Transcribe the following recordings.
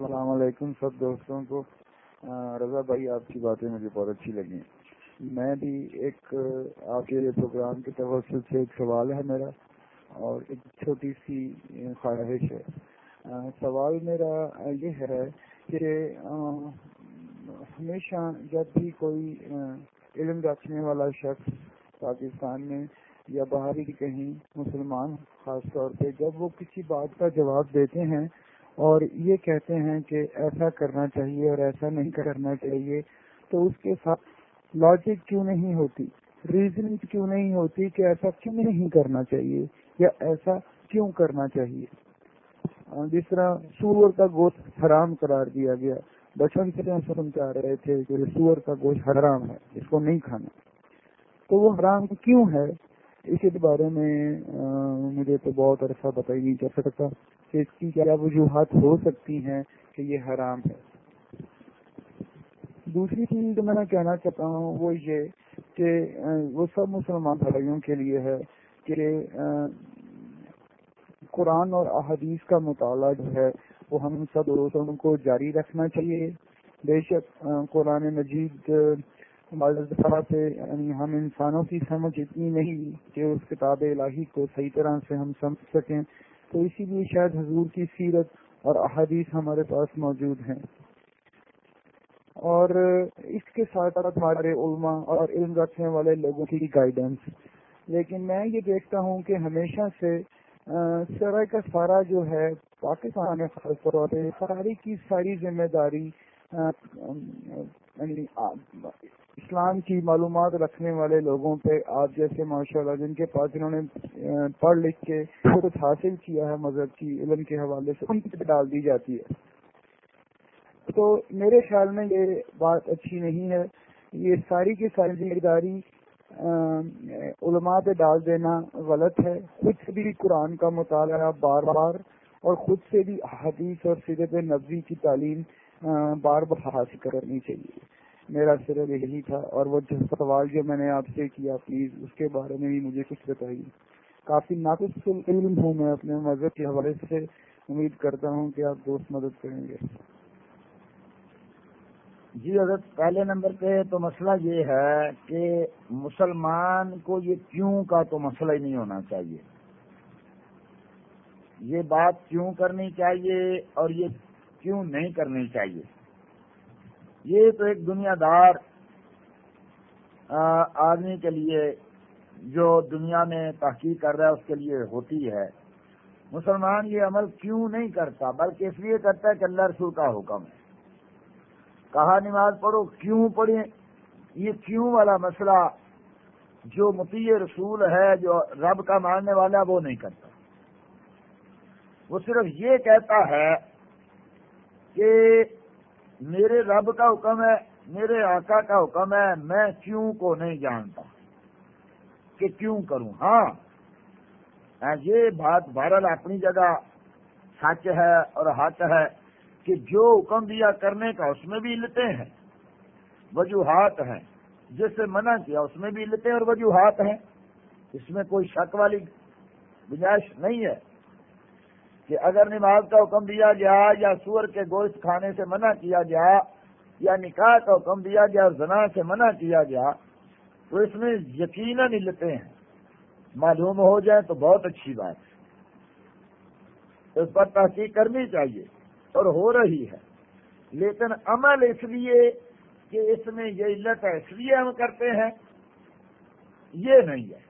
السلام علیکم سب دوستوں کو۔ رضا بھائی، آپ کی باتیں مجھے بہت اچھی لگی میں بھی ایک آپ کے پروگرام کے توسط سے ایک سوال ہے میرا، اور ایک چھوٹی سی خواہش ہے۔ سوال میرا یہ ہے کہ ہمیشہ جب بھی کوئی علم رکھنے والا شخص پاکستان میں یا باہر ہی کہیں مسلمان، خاص طور پہ جب وہ کسی بات کا جواب دیتے ہیں اور یہ کہتے ہیں کہ ایسا کرنا چاہیے اور ایسا نہیں کرنا چاہیے، تو اس کے ساتھ لاجک کیوں نہیں ہوتی؟ ریزننگ کیوں نہیں ہوتی کہ ایسا کیوں نہیں کرنا چاہیے یا ایسا کیوں کرنا چاہیے؟ جس طرح سور کا گوشت حرام قرار دیا گیا، بچپن سے ہم سمجھا رہے تھے کہ سور کا گوشت حرام ہے، اس کو نہیں کھانا۔ تو وہ حرام کیوں ہے؟ اس کے بارے میں مجھے تو بہت عرصہ بتائی نہیں جا سکتا۔ کہ اس کی کیا وجوہات ہو سکتی ہیں کہ یہ حرام ہے؟ دوسری چیز جو میں کہنا چاہتا ہوں وہ یہ کہ وہ سب مسلمان بھائیوں کے لیے ہے کہ قرآن اور احادیث کا مطالعہ جو ہے وہ ہم سب دوستوں کو جاری رکھنا چاہیے۔ بے شک قرآن مجید سے یعنی ہم انسانوں کی سمجھ اتنی نہیں کہ اس کتاب الہی کو صحیح طرح سے ہم سمجھ سکیں۔ تو اسی لیے شاید حضور کی سیرت اور احادیث ہمارے پاس موجود ہیں۔ اور اس کے ساتھ ساتھ ہمارے علماء اور علم رکھنے والے لوگوں کی گائیڈنس لیکن میں یہ دیکھتا ہوں کہ ہمیشہ سے سرائے کا سارا جو ہے، پاکستان میں خاص طور پہ ساری کی ساری ذمہ داری یعنی اسلام کی معلومات رکھنے والے لوگوں پہ آپ جیسے ماشاء اللہ جن کے پاس جنہوں نے پڑھ لکھ کے کچھ حاصل کیا ہے مذہب کی علم کے حوالے سے، ان کی ڈال دی جاتی ہے۔ تو میرے خیال میں یہ بات اچھی نہیں ہے۔ یہ ساری کی ساری ذمہ داری علماء پہ ڈال دینا غلط ہے۔ خود سے بھی قرآن کا مطالعہ بار بار اور خود سے بھی حدیث اور سیرت نبوی کی تعلیم بار بار حاصل کرنی چاہیے۔ میرا صرف یہی تھا اور وہ سوال جو میں نے آپ سے کیا پلیز اس کے بارے میں بھی مجھے کچھ بتائیے۔ کافی ناقص علم ہوں میں اپنے مذہب کے حوالے سے۔ امید کرتا ہوں کہ آپ دوست مدد کریں گے۔ جی حضرت، پہلے نمبر پہ تو مسئلہ یہ ہے کہ مسلمان کو یہ کیوں کا تو مسئلہ ہی نہیں ہونا چاہیے۔ یہ بات کیوں کرنی چاہیے اور یہ کیوں نہیں کرنی چاہیے؟ یہ تو ایک دنیا دار آدمی کے لیے جو دنیا میں تحقیق کر رہا ہے، اس کے لیے ہوتی ہے۔ مسلمان یہ عمل کیوں نہیں کرتا؟ بلکہ اس لیے کرتا ہے کہ اللہ رسول کا حکم ہے۔ کہا، نماز پڑھو، کیوں پڑھیں؟ یہ کیوں والا مسئلہ جو متی رسول ہے، جو رب کا ماننے والا، وہ نہیں کرتا۔ وہ صرف یہ کہتا ہے کہ میرے رب کا حکم ہے، میرے آقا کا حکم ہے، میں کیوں کو نہیں جانتا؟ کہ کیوں کروں؟ ہاں یہ بات بہرحال اپنی جگہ سچ ہے اور حق ہے کہ جو حکم دیا کرنے کا اس میں بھی لتے ہیں، وجوہات ہیں۔ جس سے منع کیا، اس میں بھی لتے اور وجوہات ہیں۔ اس میں کوئی شک والی گنجائش نہیں ہے۔ کہ اگر نماز کا حکم دیا گیا یا سور کے گوشت کھانے سے منع کیا گیا یا نکاح کا حکم دیا گیا زنا سے منع کیا گیا، تو اس میں یقیناً لیتے ہیں۔ معلوم ہو جائے تو بہت اچھی بات ہے۔ اس پر تحقیق کرنی چاہیے اور ہو رہی ہے۔ لیکن عمل اس لیے کہ اس میں یہ علت ہے، اس لیے ہم کرتے ہیں، یہ نہیں ہے۔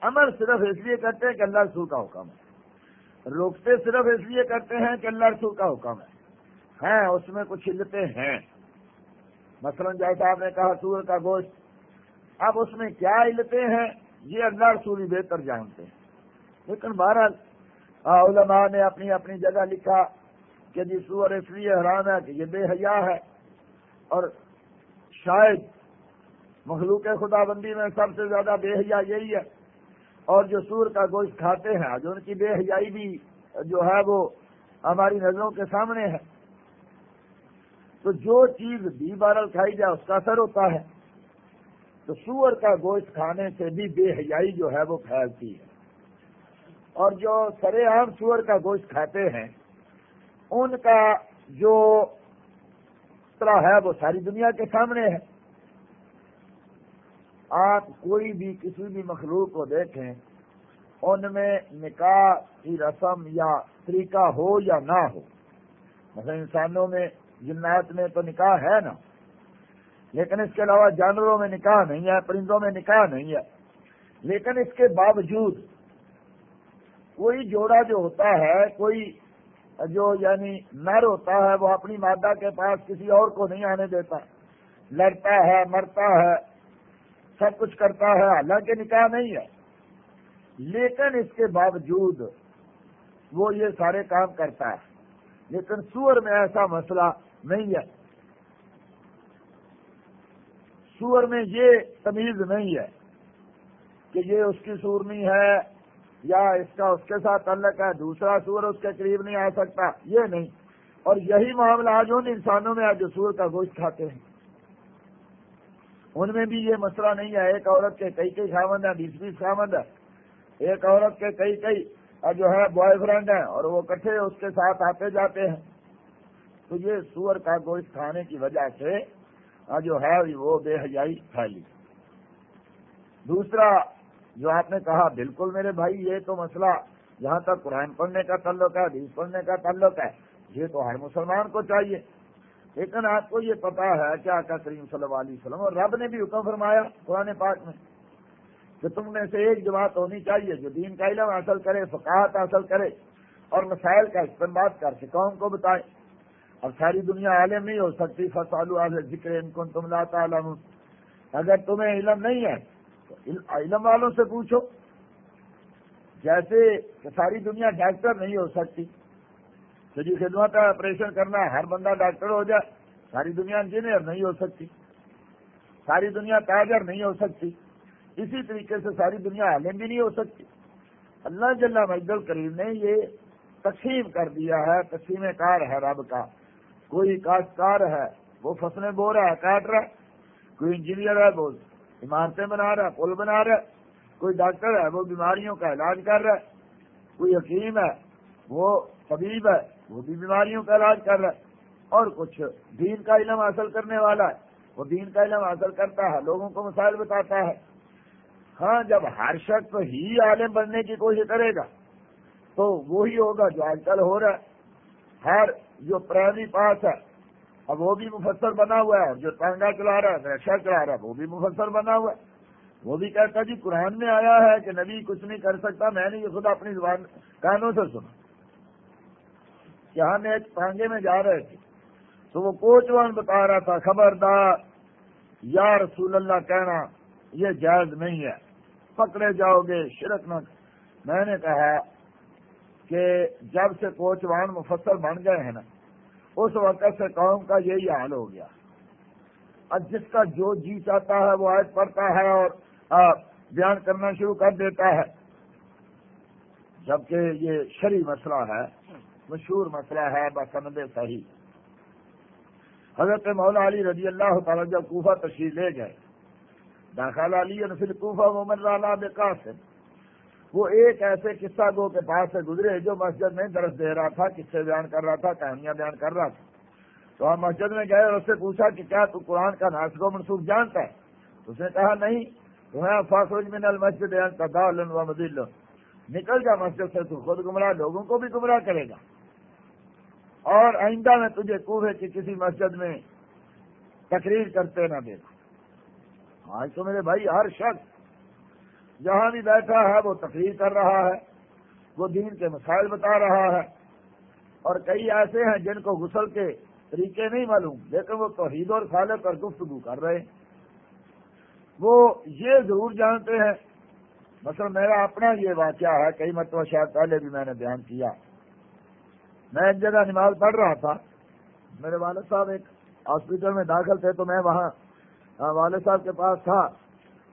عمل صرف اس لیے کرتے ہیں کہ اللہ رسول کا حکم ہے۔ روکتے صرف اس لیے کرتے ہیں کہ اللہ رسول کا حکم ہے۔ ہیں، اس میں کچھ علتیں ہیں۔ مثلا جیسا آپ نے کہا سور کا گوشت، اب اس میں کیا علتیں ہیں؟ یہ اللہ رسول ہی بہتر جانتے ہیں۔ لیکن بہرحال علماء نے اپنی اپنی جگہ لکھا کہ جی سور اس لیے حرام ہے کہ یہ بے حیا ہے۔ اور شاید مخلوق خدا بندی میں سب سے زیادہ بے حیا یہی ہے۔ اور جو سور کا گوشت کھاتے ہیں جو ان کی بے حیائی بھی جو ہے وہ ہماری نظروں کے سامنے ہے۔ تو جو چیز بی بارل کھائی جائے، اس کا اثر ہوتا ہے۔ تو سور کا گوشت کھانے سے بھی بے حیائی جو ہے وہ پھیلتی ہے۔ اور جو سرے عام سور کا گوشت کھاتے ہیں، ان کا جو طرح ہے وہ ساری دنیا کے سامنے ہے۔ آپ کوئی بھی کسی بھی مخلوق کو دیکھیں، ان میں نکاح کی رسم یا طریقہ ہو یا نہ ہو۔ مثلا انسانوں میں، جنات میں تو نکاح ہے نا، لیکن اس کے علاوہ جانوروں میں نکاح نہیں ہے، پرندوں میں نکاح نہیں ہے۔ لیکن اس کے باوجود کوئی جوڑا جو ہوتا ہے، کوئی جو یعنی نر ہوتا ہے، وہ اپنی مادہ کے پاس کسی اور کو نہیں آنے دیتا۔ لڑتا ہے، مرتا ہے سب کچھ کرتا ہے، حالانکہ نکاح نہیں ہے۔ لیکن اس کے باوجود وہ یہ سارے کام کرتا ہے۔ لیکن سور میں ایسا مسئلہ نہیں ہے۔ سور میں یہ تمیز نہیں ہے کہ یہ اس کی سورنی ہے یا اس کا اس کے ساتھ تعلق ہے، دوسرا سور اس کے قریب نہیں آ سکتا، یہ نہیں۔ اور یہی معاملہ آج ان انسانوں میں، آج جو سور کا گوشت کھاتے ہیں۔ ان میں بھی یہ مسئلہ نہیں ہے، ایک عورت کے کئی کئی خامند ہیں، بیس بیس خامند ہے ایک عورت کے کئی کئی جو ہے بوائے فرینڈ ہیں اور وہ کٹھے اس کے ساتھ آتے جاتے ہیں۔ تو یہ سور کا گوشت کھانے کی وجہ سے جو ہے وہ بے حیائی پھیلی۔ دوسرا، جو آپ نے کہا، بالکل میرے بھائی، یہ تو مسئلہ جہاں تک قرآن پڑھنے کا تعلق ہے، حدیث پڑھنے کا تعلق ہے۔ یہ تو ہر مسلمان کو چاہیے۔ لیکن آپ کو یہ پتا ہے کیا کریم صلی اللہ علیہ وسلم اور رب نے بھی حکم فرمایا قرآن پاک میں کہ تم میں سے ایک جماعت ہونی چاہیے جو دین کا علم حاصل کرے، فقاہت حاصل کرے اور مسائل کا استعمال کر کے قوم کو بتائے۔ اور ساری دنیا عالم نہیں ہو سکتی۔ فصالو ذکر ان کو تم لاتا علم اگر تمہیں علم نہیں ہے تو علم والوں سے پوچھو۔ جیسے کہ ساری دنیا ڈاکٹر نہیں ہو سکتی۔ تو جی خدمت ہے آپریشن کرنا ہے، ہر بندہ ڈاکٹر ہو جائے، ساری دنیا انجینئر نہیں ہو سکتی۔ ساری دنیا تاجر نہیں ہو سکتی۔ اسی طریقے سے ساری دنیا عالم بھی نہیں ہو سکتی۔ اللہ جل مجد الکریم نے یہ تقسیم کر دیا ہے، تقسیم کار ہے رب کا۔ کوئی کاشتکار ہے، وہ فصلیں بو رہا ہے، کاٹ رہا ہے۔ کوئی انجینئر ہے، وہ عمارتیں بنا رہا ہے، پل بنا رہا ہے۔ کوئی ڈاکٹر ہے، وہ بیماریوں کا علاج کر رہا ہے۔ کوئی حکیم ہے، وہ طبیب ہے۔ وہ بھی بیماریوں کا علاج کر رہا ہے۔ اور کچھ دین کا علم حاصل کرنے والا ہے۔ وہ دین کا علم حاصل کرتا ہے، لوگوں کو مسائل بتاتا ہے۔ ہاں جب ہر شخص ہی عالم بننے کی کوشش کرے گا، تو وہی ہوگا جو آج کل ہو رہا ہے۔ ہر جو پرائمری پاس ہے، اب وہ بھی مفسر بنا ہوا ہے، جو ٹانگا چلا رہا ہے رکشا چلا رہا ہے، وہ بھی مفسر بنا ہوا ہے۔ وہ بھی کہتا جی قرآن میں آیا ہے کہ نبی کچھ نہیں کر سکتا، میں نے یہ خود اپنی زبان کانوں سے سنا۔ کہ ہم ایک ٹانگے میں جا رہے تھے۔ تو وہ کوچوان بتا رہا تھا، خبردار، یا رسول اللہ، کہنا یہ جائز نہیں ہے۔ پکڑے جاؤ گے، شرک نہ میں نے کہا کہ جب سے کوچوان مفسر بن گئے ہیں نا، اس وقت سے قوم کا یہی حال ہو گیا۔ اب جس کا جو جی چاہتا ہے، وہ آج پڑھتا ہے اور بیان کرنا شروع کر دیتا ہے۔ جبکہ یہ شری مسئلہ ہے۔ مشہور مسئلہ ہے بسند صحیح۔ حضرت مولا علی رضی اللہ تعالی جب کوفہ تشریح لے گئے، داخلہ علی پھر کوفہ محمد اللہ قاسم۔ وہ ایک ایسے قصہ گو کے پاس سے گزرے جو مسجد میں درس دے رہا تھا، قصے بیان کر رہا تھا، کہانیاں بیان کر رہا تھا۔ تو ہم مسجد میں گئے اور اس سے پوچھا کہ کیا تو قرآن کا ناسک و منسوخ جانتا ہے؟ اس نے کہا، نہیں، تمہیں فاصل میں نل مسجد و مدل نکل جا مسجد سے، تو خود گمراہ، لوگوں کو بھی گمراہ کرے گا۔ اور آئندہ میں تجھے کوہے کی کسی مسجد میں تقریر کرتے نہ دیکھا آج تو میرے بھائی ہر شخص جہاں بھی بیٹھا ہے وہ تقریر کر رہا ہے، وہ دین کے مسائل بتا رہا ہے۔ اور کئی ایسے ہیں جن کو غسل کے طریقے نہیں معلوم، لیکن وہ توحید اور خالق پر گفتگو کر رہے ہیں۔ وہ یہ ضرور جانتے ہیں، مثلا میرا اپنا یہ واقعہ ہے، کئی مرتبہ شاید پہلے بھی میں نے بیان کیا۔ میں ایک جگہ نماز پڑھ رہا تھا۔ میرے والد صاحب ایک ہاسپٹل میں داخل تھے تو میں وہاں والد صاحب کے پاس تھا۔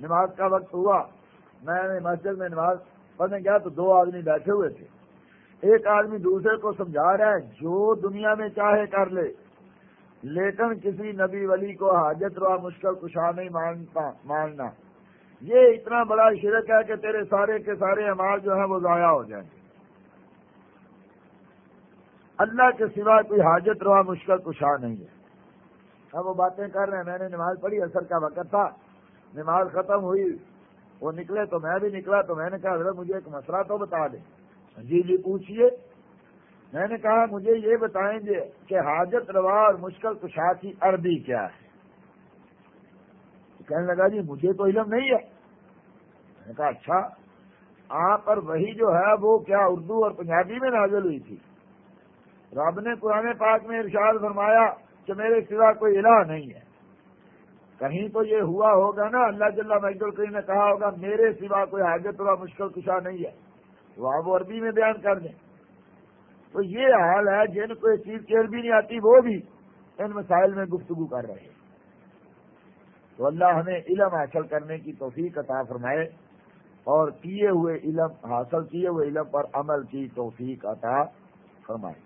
نماز کا وقت ہوا۔ میں نے مسجد میں نماز پڑھنے گیا تو دو آدمی بیٹھے ہوئے تھے۔ ایک آدمی دوسرے کو سمجھا رہا ہے، جو دنیا میں چاہے کر لے۔ لیکن کسی نبی ولی کو حاجت روا مشکل کشا نہیں مانتا، ماننا۔ یہ اتنا بڑا شرک ہے کہ تیرے سارے کے سارے امال جو ہیں وہ ضائع ہو جائیں گے۔ اللہ کے سوا کوئی حاجت روا مشکل کشا نہیں ہے۔ اب وہ باتیں کر رہے ہیں، میں نے نماز پڑھی، اثر کا وقت تھا، نماز ختم ہوئی، وہ نکلے تو میں بھی نکلا، تو میں نے کہا، حضرت، مجھے ایک مسئلہ تو بتا دیں۔ جی جی پوچھیے میں نے کہا، مجھے یہ بتائیں گے کہ حاجت روا اور مشکل کشا کی عربی کیا ہے۔ کہنے لگا جی مجھے تو علم نہیں ہے۔ میں نے کہا اچھا آپ پر وہی جو ہے، وہ کیا اردو اور پنجابی میں نازل ہوئی تھی؟ رب نے پرانے پاک میں ارشاد فرمایا کہ میرے سوا کوئی الہ نہیں ہے۔ کہیں تو یہ ہوا ہوگا نا، اللہ جل مجد الکریم نے کہا ہوگا، میرے سوا کوئی حاجت ہوا مشکل کشا نہیں ہے۔ وہ آپ عربی میں بیان کر دیں۔ تو یہ حال ہے، جن کو یہ چیز کی عربی نہیں آتی، وہ بھی ان مسائل میں گفتگو کر رہے ہیں۔ تو اللہ ہمیں علم حاصل کرنے کی توفیق عطا فرمائے اور کیے ہوئے علم، حاصل کیے ہوئے علم پر عمل کی توفیق عطا فرمائے۔